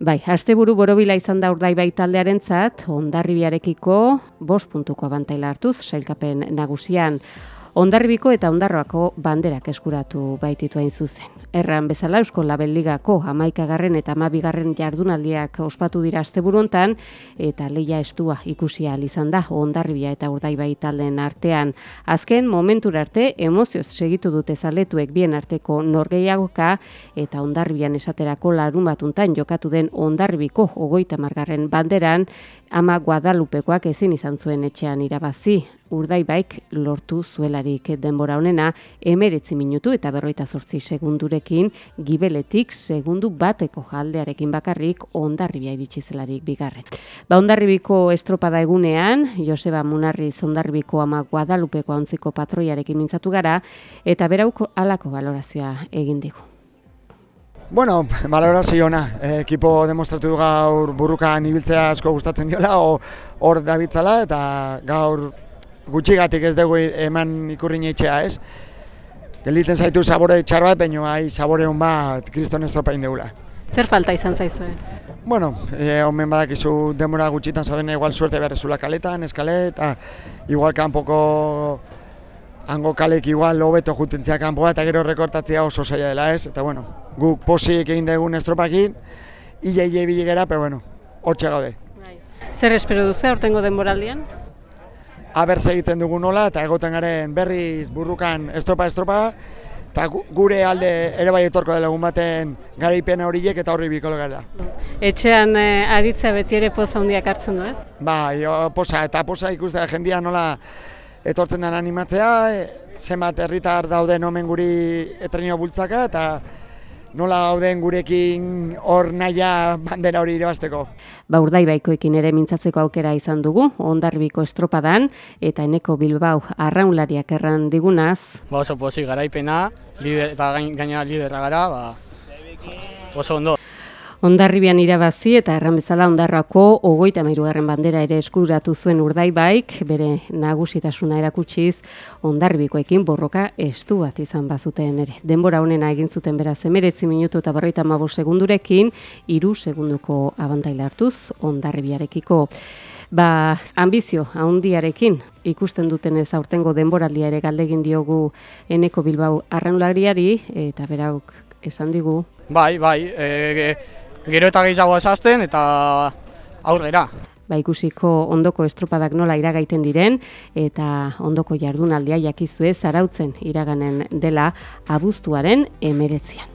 Bai, asteburu borobila izan da urdai bai taldearen zat, ondarribiarekiko bos puntuko abantaila hartuz, sailkapen nagusian. Ondarribiko eta ondarroako banderak eskuratu baititu hain zuzen. Erran bezala Eusko Labelligako amaikagarren eta amabigarren jardunaldiak ospatu dira asteburuntan eta leia estua ikusia izan da ondarribia eta urdaibai taldeen artean. Azken momentura arte emozioz segitu dute zaletuek bien arteko norgeiagoka eta ondarribian esaterako larun batuntan jokatu den ondarribiko ogoita margarren banderan ama Guadalupekoak ezin izan zuen etxean irabazi. Urdaibaik lortu zuelarik denbora honena, emeretzi minutu eta berroita sortzi segundurekin, gibeletik segundu bateko jaldearekin bakarrik ondarribia iritsi zelarik bigarren. Ba ondarribiko estropada egunean, Joseba Munarri ondarribiko ama Guadalupeko ontziko patroiarekin mintzatu gara, eta berauko alako valorazioa egin digu. Bueno, valorazio ona. Ekipo demostratu du gaur burrukan ibiltzea asko gustatzen diola, hor dabitzala, eta gaur gutxigatik ez dugu eman ikurrin etxea, ez? Gelditzen zaitu sabore txar bat, baina hai sabore hon bat kriston estropa indeula. Zer falta izan zaizu, Bueno, eh, omen badakizu demora gutxitan zauden igual suerte berrezula kaletan, eskale, eta igual kanpoko hango kalek igual hobeto jutentzia kanpoa eta gero rekortatzea oso zaila dela ez, eta bueno, guk posik egin dugun estropakin, ile ile biligera, pero bueno, hortxe gaude. Zer espero duzu aurtengo denboraldian? Aber egiten dugu nola eta egoten garen berriz burrukan estropa estropa eta gure alde ere bai etorko dela egun baten garaipena horiek eta horri bikolo gara. Etxean e, aritza beti ere poza handiak hartzen du, ez? Ba, jo, poza, eta poza ikustea jendia nola etortzen den animatzea, e, zenbat herritar dauden omen guri etrenio bultzaka eta nola gauden gurekin hor naia bandera hori irabazteko. Ba urdaibaikoekin ere mintzatzeko aukera izan dugu, ondarbiko estropadan, eta eneko bilbau arraunlariak erran digunaz. Ba oso pozik garaipena, lider, eta gaina liderra gara, ba, oso ondo. Ondarribian irabazi eta erran bezala ondarrako ogoita mairugarren bandera ere eskuratu zuen urdai baik, bere nagusitasuna erakutsiz ondarribikoekin borroka estu bat izan bazuten ere. Denbora honena egin zuten beraz emeretzi minutu eta berroita mabo segundurekin, iru segunduko abantaila hartuz ondarribiarekiko. Ba, ambizio, haundiarekin, ikusten duten ez aurtengo denboraldia ere galdegin diogu eneko bilbau arraunlariari, eta berauk esan digu. Bai, bai, e, gero eta gehiago esazten eta aurrera. Ba, ikusiko ondoko estropadak nola iragaiten diren eta ondoko jardunaldia jakizue zarautzen iraganen dela abuztuaren emeretzian.